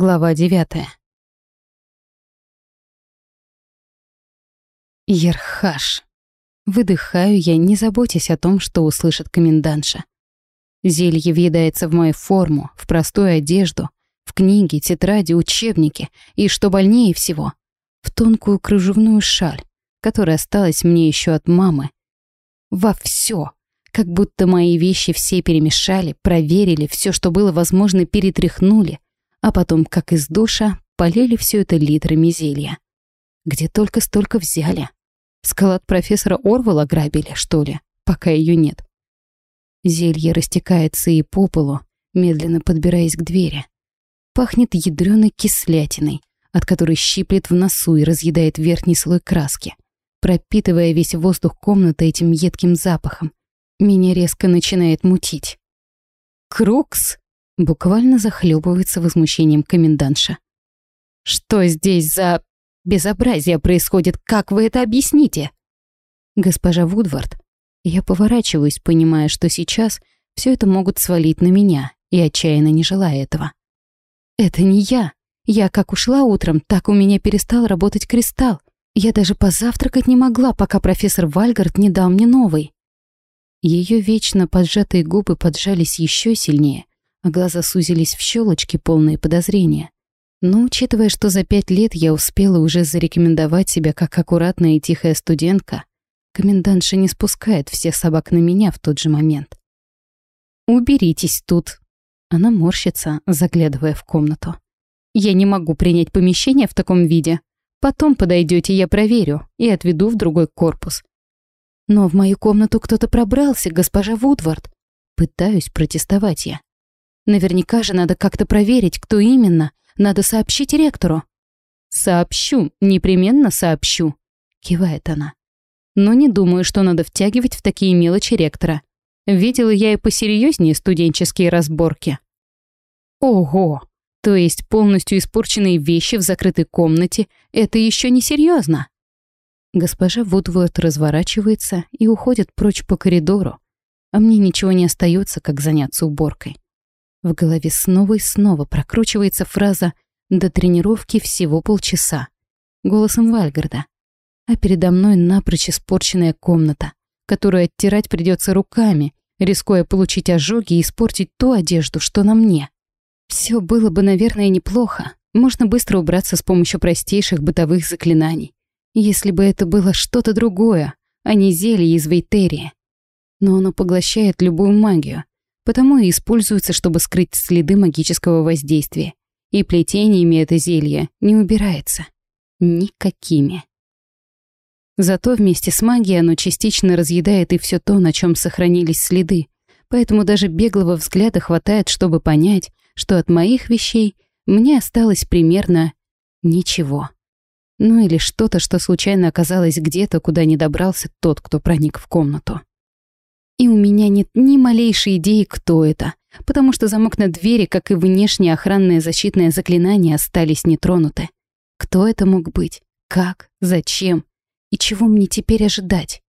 Глава девятая. Ерхаш. Выдыхаю я, не заботясь о том, что услышит комендантша. Зелье въедается в мою форму, в простую одежду, в книги, тетради, учебники и, что больнее всего, в тонкую кружевную шаль, которая осталась мне еще от мамы. Во все, как будто мои вещи все перемешали, проверили, все, что было возможно, перетряхнули — а потом, как из душа, полили все это литрами зелья. Где только столько взяли. Склад профессора Орвала грабили, что ли, пока ее нет. Зелье растекается и по полу, медленно подбираясь к двери. Пахнет ядреной кислятиной, от которой щиплет в носу и разъедает верхний слой краски, пропитывая весь воздух комнаты этим едким запахом. Меня резко начинает мутить. «Крукс!» Буквально захлебывается возмущением комендантша. «Что здесь за безобразие происходит? Как вы это объясните?» «Госпожа Вудвард, я поворачиваюсь, понимая, что сейчас все это могут свалить на меня, и отчаянно не желая этого. Это не я. Я как ушла утром, так у меня перестал работать кристалл. Я даже позавтракать не могла, пока профессор Вальгард не дал мне новый. Ее вечно поджатые губы поджались еще сильнее, а глаза сузились в щелочки, полные подозрения. Но учитывая, что за пять лет я успела уже зарекомендовать себя как аккуратная и тихая студентка, комендантша не спускает всех собак на меня в тот же момент. «Уберитесь тут!» Она морщится, заглядывая в комнату. «Я не могу принять помещение в таком виде. Потом подойдете, я проверю и отведу в другой корпус». «Но в мою комнату кто-то пробрался, госпожа Вудвард». Пытаюсь протестовать я. Наверняка же надо как-то проверить, кто именно. Надо сообщить ректору. «Сообщу, непременно сообщу», — кивает она. «Но не думаю, что надо втягивать в такие мелочи ректора. Видела я и посерьезнее студенческие разборки». «Ого! То есть полностью испорченные вещи в закрытой комнате — это еще не серьезно. Госпожа Вудворд разворачивается и уходит прочь по коридору, а мне ничего не остается, как заняться уборкой. В голове снова и снова прокручивается фраза «до тренировки всего полчаса» голосом Вальгарда. А передо мной напрочь испорченная комната, которую оттирать придется руками, рискуя получить ожоги и испортить ту одежду, что на мне. Все было бы, наверное, неплохо. Можно быстро убраться с помощью простейших бытовых заклинаний. Если бы это было что-то другое, а не зелье из Вейтерии. Но оно поглощает любую магию, потому и используется, чтобы скрыть следы магического воздействия. И плетениями это зелье не убирается. Никакими. Зато вместе с магией оно частично разъедает и все то, на чем сохранились следы. Поэтому даже беглого взгляда хватает, чтобы понять, что от моих вещей мне осталось примерно ничего. Ну или что-то, что случайно оказалось где-то, куда не добрался тот, кто проник в комнату. И у меня нет ни малейшей идеи, кто это, потому что замок на двери, как и внешнее охранное защитное заклинание, остались нетронуты. Кто это мог быть? Как? Зачем? И чего мне теперь ожидать?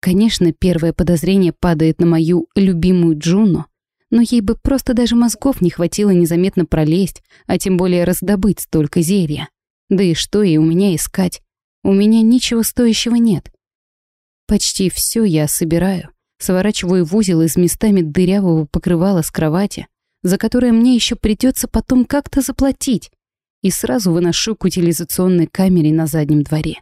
Конечно, первое подозрение падает на мою любимую Джуну, но ей бы просто даже мозгов не хватило незаметно пролезть, а тем более раздобыть столько зелья. Да и что ей у меня искать? У меня ничего стоящего нет. Почти все я собираю, Сворачиваю в узел из местами дырявого покрывала с кровати, за которое мне еще придется потом как-то заплатить, и сразу выношу к утилизационной камере на заднем дворе.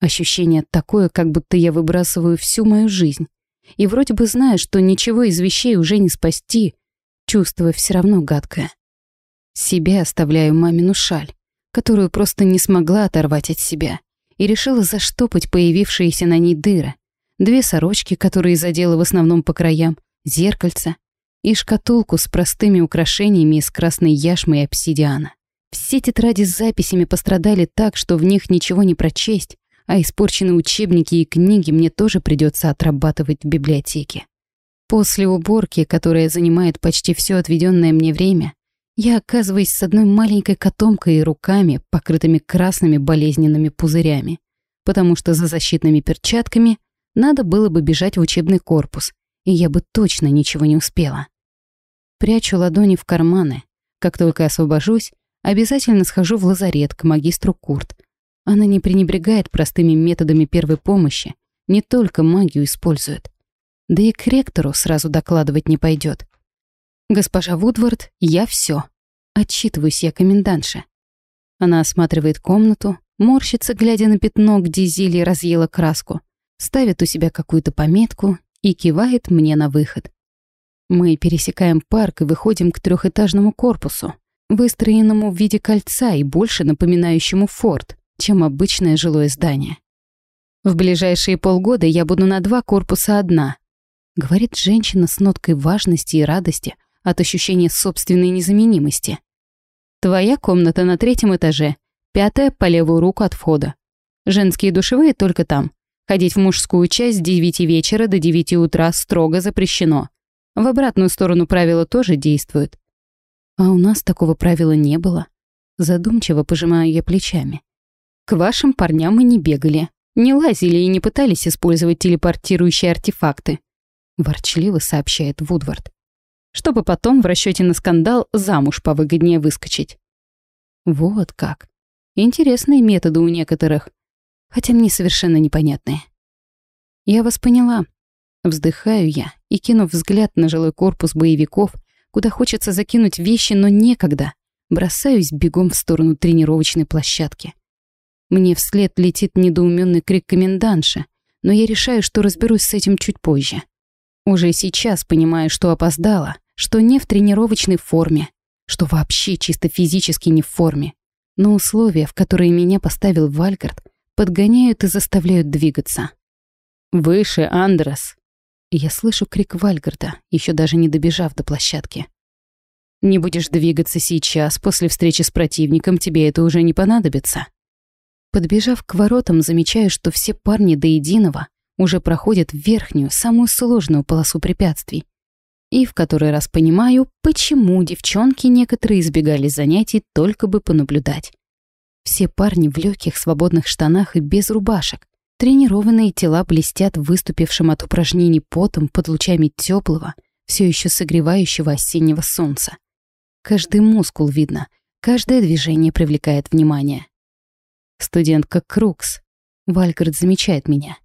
Ощущение такое, как будто я выбрасываю всю мою жизнь. И вроде бы знаю, что ничего из вещей уже не спасти, чувство все равно гадкое. Себе оставляю мамину шаль, которую просто не смогла оторвать от себя, и решила заштопать появившиеся на ней дыры, две сорочки, которые задела в основном по краям, зеркальце и шкатулку с простыми украшениями из красной яшмы и обсидиана. Все тетради с записями пострадали так, что в них ничего не прочесть, а испорченные учебники и книги мне тоже придется отрабатывать в библиотеке. После уборки, которая занимает почти все отведенное мне время, я оказываюсь с одной маленькой котомкой и руками, покрытыми красными болезненными пузырями, потому что за защитными перчатками надо было бы бежать в учебный корпус, и я бы точно ничего не успела. Прячу ладони в карманы. Как только освобожусь, Обязательно схожу в лазарет к магистру Курт. Она не пренебрегает простыми методами первой помощи, не только магию использует. Да и к ректору сразу докладывать не пойдет. «Госпожа Вудвард, я все. Отчитываюсь я комендантше. Она осматривает комнату, морщится, глядя на пятно, где зелье разъело краску, ставит у себя какую-то пометку и кивает мне на выход. Мы пересекаем парк и выходим к трехэтажному корпусу, выстроенному в виде кольца и больше напоминающему форт, чем обычное жилое здание. «В ближайшие полгода я буду на два корпуса одна», говорит женщина с ноткой важности и радости от ощущения собственной незаменимости. «Твоя комната на третьем этаже, пятая по левую руку от входа. Женские душевые только там. Ходить в мужскую часть с 9 вечера до 9 утра строго запрещено. В обратную сторону правила тоже действуют. А у нас такого правила не было. Задумчиво пожимаю я плечами. К вашим парням мы не бегали, не лазили и не пытались использовать телепортирующие артефакты. Ворчливо сообщает Вудвард. Чтобы потом в расчете на скандал замуж повыгоднее выскочить. Вот как. Интересные методы у некоторых хотя мне совершенно непонятные. Я вас поняла. Вздыхаю я и, кинув взгляд на жилой корпус боевиков, куда хочется закинуть вещи, но некогда, бросаюсь бегом в сторону тренировочной площадки. Мне вслед летит недоуменный крик комендантша, но я решаю, что разберусь с этим чуть позже. Уже сейчас понимаю, что опоздала, что не в тренировочной форме, что вообще чисто физически не в форме. Но условия, в которые меня поставил Вальгард, подгоняют и заставляют двигаться. «Выше, Андрес!» Я слышу крик Вальгарда, еще даже не добежав до площадки. «Не будешь двигаться сейчас, после встречи с противником тебе это уже не понадобится». Подбежав к воротам, замечаю, что все парни до единого уже проходят верхнюю, самую сложную полосу препятствий. И в который раз понимаю, почему девчонки некоторые избегали занятий только бы понаблюдать. Все парни в легких свободных штанах и без рубашек. Тренированные тела блестят выступившим от упражнений потом под лучами теплого, все еще согревающего осеннего солнца. Каждый мускул видно, каждое движение привлекает внимание. Студентка Крукс. Вальгард замечает меня.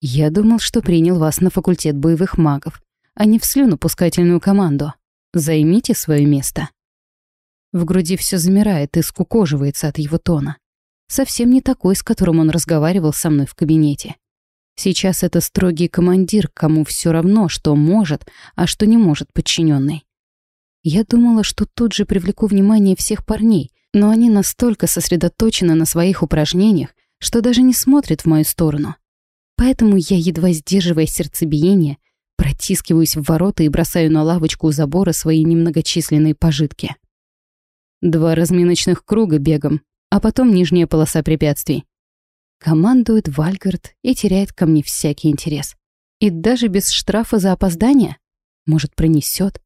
Я думал, что принял вас на факультет боевых магов, а не в слюнопускательную команду. Займите свое место. В груди все замирает и скукоживается от его тона. Совсем не такой, с которым он разговаривал со мной в кабинете. Сейчас это строгий командир, кому все равно, что может, а что не может подчиненный. Я думала, что тут же привлеку внимание всех парней, но они настолько сосредоточены на своих упражнениях, что даже не смотрят в мою сторону. Поэтому я, едва сдерживая сердцебиение, протискиваюсь в ворота и бросаю на лавочку у забора свои немногочисленные пожитки. Два разминочных круга бегом, а потом нижняя полоса препятствий. Командует Вальгард и теряет ко мне всякий интерес. И даже без штрафа за опоздание? Может, пронесет?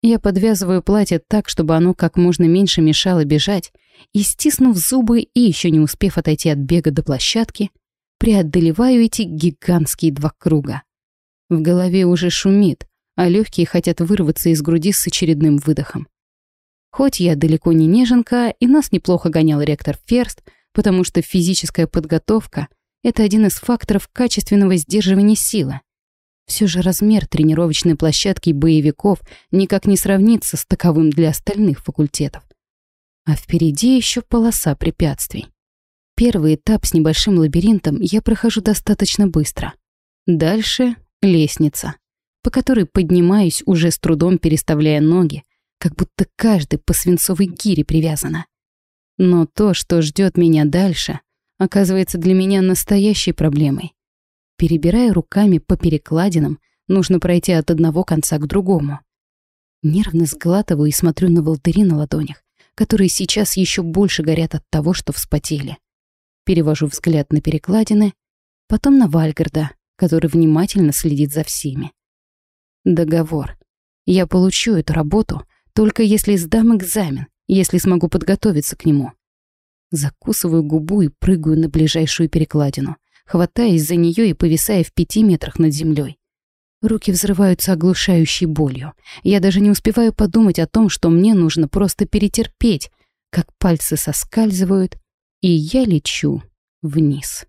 Я подвязываю платье так, чтобы оно как можно меньше мешало бежать, и, стиснув зубы и еще не успев отойти от бега до площадки, преодолеваю эти гигантские два круга. В голове уже шумит, а легкие хотят вырваться из груди с очередным выдохом. Хоть я далеко не неженка, и нас неплохо гонял ректор Ферст, потому что физическая подготовка — это один из факторов качественного сдерживания силы. Все же размер тренировочной площадки боевиков никак не сравнится с таковым для остальных факультетов. А впереди еще полоса препятствий. Первый этап с небольшим лабиринтом я прохожу достаточно быстро. Дальше — лестница, по которой поднимаюсь, уже с трудом переставляя ноги, как будто каждый по свинцовой гире привязана. Но то, что ждет меня дальше, оказывается для меня настоящей проблемой. Перебирая руками по перекладинам, нужно пройти от одного конца к другому. Нервно сглатываю и смотрю на волдыри на ладонях, которые сейчас еще больше горят от того, что вспотели. Перевожу взгляд на перекладины, потом на Вальгарда, который внимательно следит за всеми. Договор. Я получу эту работу, только если сдам экзамен, если смогу подготовиться к нему. Закусываю губу и прыгаю на ближайшую перекладину, хватаясь за нее и повисая в пяти метрах над землей. Руки взрываются оглушающей болью. Я даже не успеваю подумать о том, что мне нужно просто перетерпеть, как пальцы соскальзывают, и я лечу вниз.